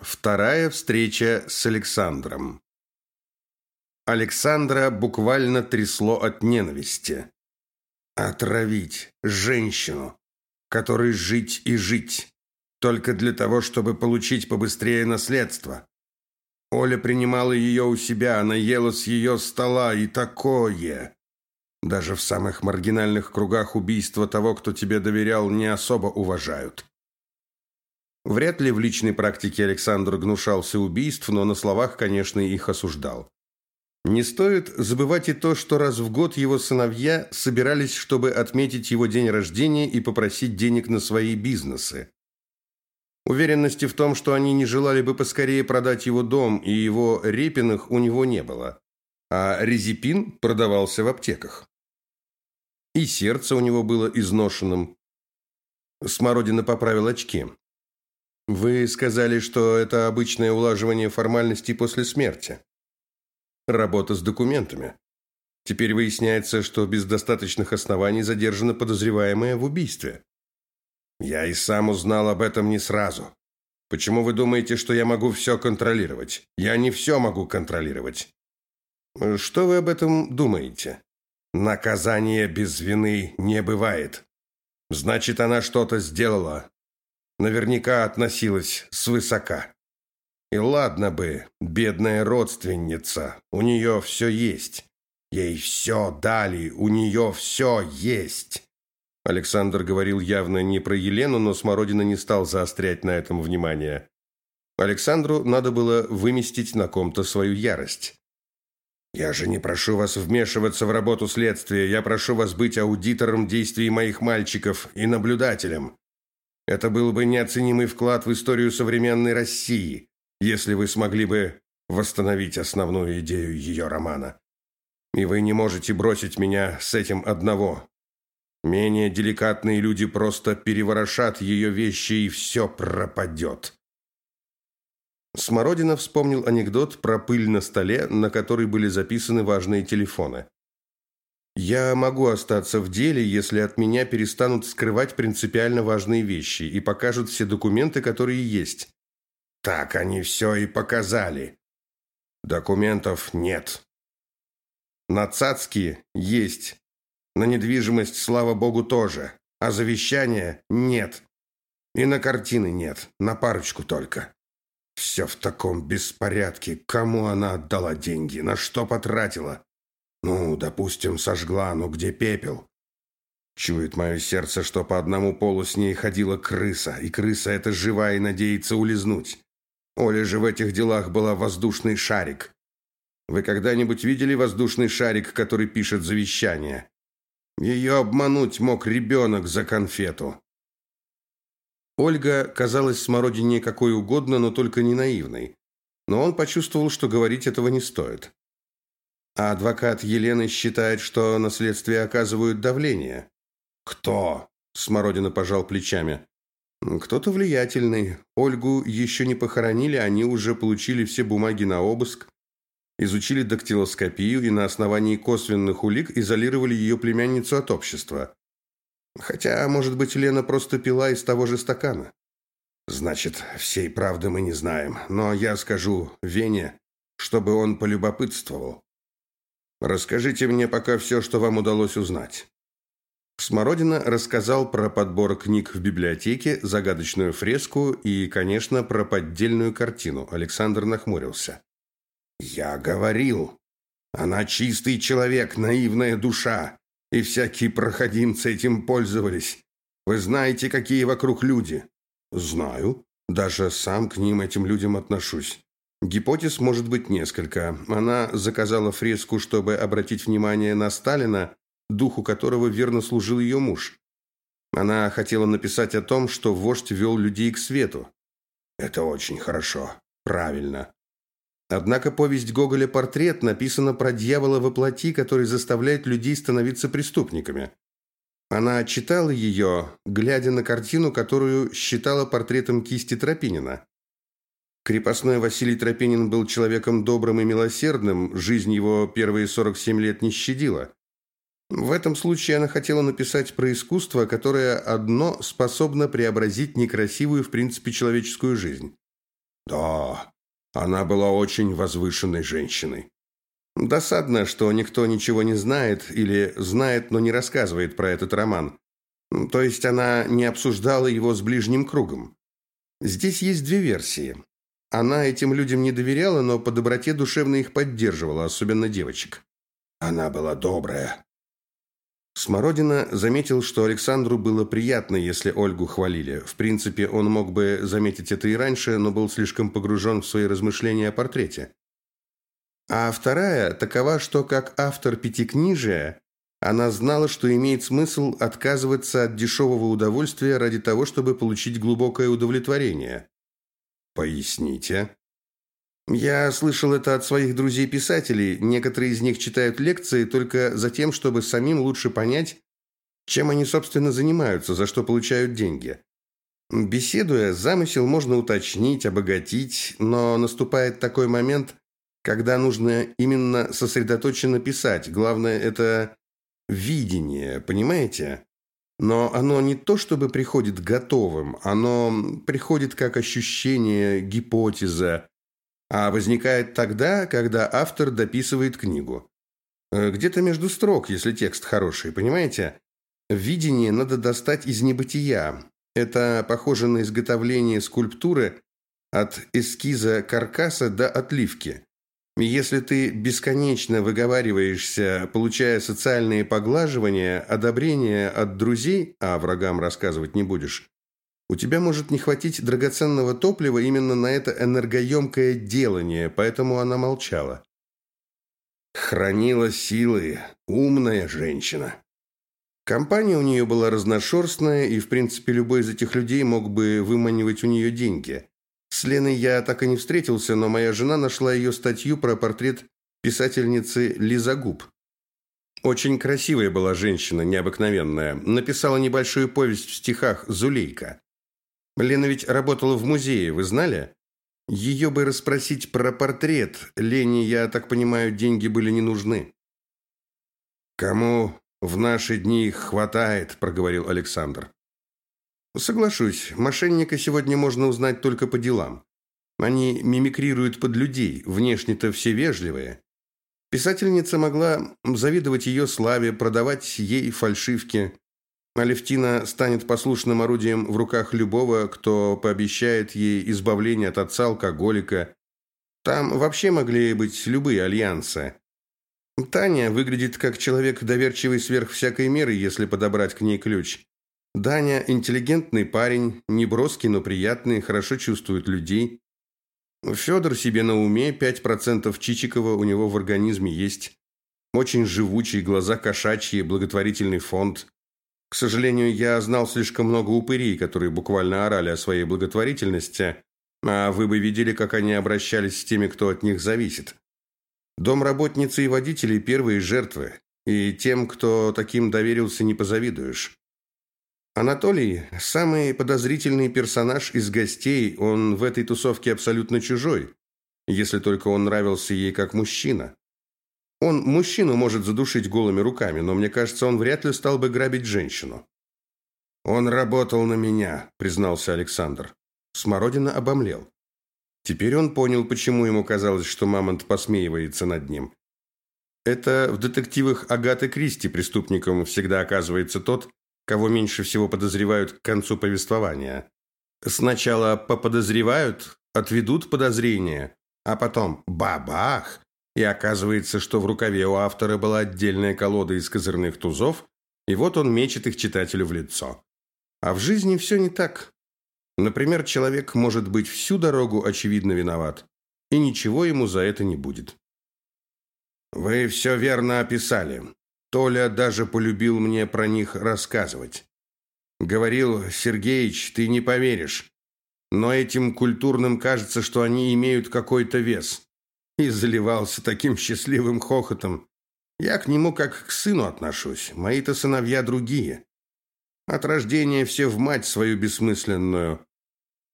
Вторая встреча с Александром. Александра буквально трясло от ненависти. Отравить женщину, которой жить и жить, только для того, чтобы получить побыстрее наследство. Оля принимала ее у себя, она ела с ее стола, и такое. Даже в самых маргинальных кругах убийства того, кто тебе доверял, не особо уважают. Вряд ли в личной практике Александр гнушался убийств, но на словах, конечно, их осуждал. Не стоит забывать и то, что раз в год его сыновья собирались, чтобы отметить его день рождения и попросить денег на свои бизнесы. Уверенности в том, что они не желали бы поскорее продать его дом и его репиных у него не было. А резепин продавался в аптеках. И сердце у него было изношенным. Смородина поправил очки. Вы сказали, что это обычное улаживание формальностей после смерти. Работа с документами. Теперь выясняется, что без достаточных оснований задержана подозреваемая в убийстве. Я и сам узнал об этом не сразу. Почему вы думаете, что я могу все контролировать? Я не все могу контролировать. Что вы об этом думаете? Наказание без вины не бывает. Значит, она что-то сделала, наверняка относилась свысока. И ладно бы, бедная родственница, у нее все есть. Ей все дали, у нее все есть. Александр говорил явно не про Елену, но Смородина не стал заострять на этом внимание. Александру надо было выместить на ком-то свою ярость. «Я же не прошу вас вмешиваться в работу следствия. Я прошу вас быть аудитором действий моих мальчиков и наблюдателем. Это был бы неоценимый вклад в историю современной России, если вы смогли бы восстановить основную идею ее романа. И вы не можете бросить меня с этим одного. Менее деликатные люди просто переворошат ее вещи, и все пропадет. Смородина вспомнил анекдот про пыль на столе, на которой были записаны важные телефоны. Я могу остаться в деле, если от меня перестанут скрывать принципиально важные вещи и покажут все документы, которые есть. Так они все и показали. Документов нет. На цацки есть. На недвижимость, слава богу, тоже. А завещания нет. И на картины нет. На парочку только. Все в таком беспорядке. Кому она отдала деньги? На что потратила? Ну, допустим, сожгла, но где пепел? Чует мое сердце, что по одному полу с ней ходила крыса, и крыса эта живая и надеется улизнуть. Оля же в этих делах была воздушный шарик. Вы когда-нибудь видели воздушный шарик, который пишет завещание? Ее обмануть мог ребенок за конфету. Ольга казалась Смородине какой угодно, но только не наивной. Но он почувствовал, что говорить этого не стоит. А адвокат Елены считает, что на следствие оказывают давление. Кто? Смородина пожал плечами. Кто-то влиятельный. Ольгу еще не похоронили, они уже получили все бумаги на обыск, изучили дактилоскопию и на основании косвенных улик изолировали ее племянницу от общества. Хотя, может быть, Лена просто пила из того же стакана. Значит, всей правды мы не знаем, но я скажу Вене, чтобы он полюбопытствовал. Расскажите мне пока все, что вам удалось узнать. Смородина рассказал про подбор книг в библиотеке, загадочную фреску и, конечно, про поддельную картину. Александр нахмурился. «Я говорил. Она чистый человек, наивная душа. И всякие проходимцы этим пользовались. Вы знаете, какие вокруг люди?» «Знаю. Даже сам к ним, этим людям, отношусь. Гипотез может быть несколько. Она заказала фреску, чтобы обратить внимание на Сталина, духу которого верно служил ее муж. Она хотела написать о том, что вождь вел людей к свету. Это очень хорошо. Правильно. Однако повесть Гоголя «Портрет» написана про дьявола во плоти, который заставляет людей становиться преступниками. Она читала ее, глядя на картину, которую считала портретом кисти Тропинина. Крепостной Василий Тропинин был человеком добрым и милосердным, жизнь его первые 47 лет не щадила. В этом случае она хотела написать про искусство, которое одно способно преобразить некрасивую, в принципе, человеческую жизнь. Да, она была очень возвышенной женщиной. Досадно, что никто ничего не знает или знает, но не рассказывает про этот роман. То есть она не обсуждала его с ближним кругом. Здесь есть две версии. Она этим людям не доверяла, но по доброте душевно их поддерживала, особенно девочек. Она была добрая. Смородина заметил, что Александру было приятно, если Ольгу хвалили. В принципе, он мог бы заметить это и раньше, но был слишком погружен в свои размышления о портрете. А вторая такова, что как автор пятикнижия, она знала, что имеет смысл отказываться от дешевого удовольствия ради того, чтобы получить глубокое удовлетворение. Поясните. Я слышал это от своих друзей-писателей. Некоторые из них читают лекции только за тем, чтобы самим лучше понять, чем они, собственно, занимаются, за что получают деньги. Беседуя, замысел можно уточнить, обогатить, но наступает такой момент, когда нужно именно сосредоточенно писать. Главное – это видение, понимаете? Но оно не то чтобы приходит готовым, оно приходит как ощущение, гипотеза, а возникает тогда, когда автор дописывает книгу. Э, где-то между строк, если текст хороший, понимаете? Видение надо достать из небытия. Это похоже на изготовление скульптуры от эскиза каркаса до отливки. Если ты бесконечно выговариваешься, получая социальные поглаживания, одобрение от друзей, а врагам рассказывать не будешь, у тебя может не хватить драгоценного топлива именно на это энергоемкое делание, поэтому она молчала. Хранила силы, умная женщина. Компания у нее была разношерстная, и, в принципе, любой из этих людей мог бы выманивать у нее деньги. С Леной я так и не встретился, но моя жена нашла ее статью про портрет писательницы Лиза Губ. Очень красивая была женщина, необыкновенная. Написала небольшую повесть в стихах «Зулейка». Лена ведь работала в музее, вы знали? Ее бы расспросить про портрет. Лене, я так понимаю, деньги были не нужны. Кому в наши дни хватает, проговорил Александр. Соглашусь, мошенника сегодня можно узнать только по делам. Они мимикрируют под людей, внешне-то все вежливые. Писательница могла завидовать ее славе, продавать ей фальшивки. Алевтина станет послушным орудием в руках любого, кто пообещает ей избавление от отца алкоголика. Там вообще могли быть любые альянсы. Таня выглядит как человек, доверчивый сверх всякой меры, если подобрать к ней ключ. Даня – интеллигентный парень, не броский, но приятный, хорошо чувствует людей. Федор себе на уме, 5% Чичикова у него в организме есть. Очень живучий, глаза кошачьи, благотворительный фонд. К сожалению, я знал слишком много упырей, которые буквально орали о своей благотворительности, а вы бы видели, как они обращались с теми, кто от них зависит. Домработницы и водители – первые жертвы, и тем, кто таким доверился, не позавидуешь. Анатолий – самый подозрительный персонаж из гостей, он в этой тусовке абсолютно чужой, если только он нравился ей как мужчина. Он мужчину может задушить голыми руками, но мне кажется, он вряд ли стал бы грабить женщину. Он работал на меня, признался Александр. Смородина обомлел. Теперь он понял, почему ему казалось, что Мамонт посмеивается над ним. Это в детективах Агаты Кристи преступником всегда оказывается тот, кого меньше всего подозревают к концу повествования. Сначала поподозревают, отведут подозрения, а потом бабах, и оказывается, что в рукаве у автора была отдельная колода из козырных тузов, и вот он мечет их читателю в лицо. А в жизни все не так. Например, человек может быть всю дорогу очевидно виноват, и ничего ему за это не будет. Вы все верно описали. Толя даже полюбил мне про них рассказывать. Говорил, Сергеич, ты не поверишь. Но этим культурным кажется, что они имеют какой-то вес и заливался таким счастливым хохотом. Я к нему как к сыну отношусь, мои-то сыновья другие. От рождения все в мать свою бессмысленную.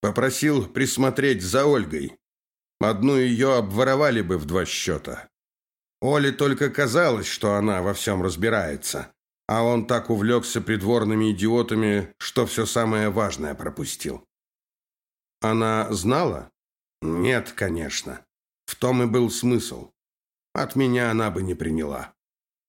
Попросил присмотреть за Ольгой. Одну ее обворовали бы в два счета. Оле только казалось, что она во всем разбирается, а он так увлекся придворными идиотами, что все самое важное пропустил. Она знала? Нет, конечно. В том и был смысл. От меня она бы не приняла.